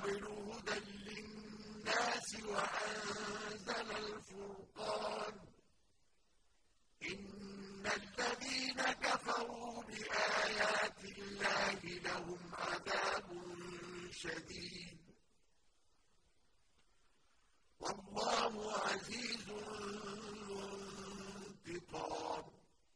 قبل هدى للناس وأنزل الفرقان إن الذين كفروا بآيات الله لهم عذاب شديد والله عزيز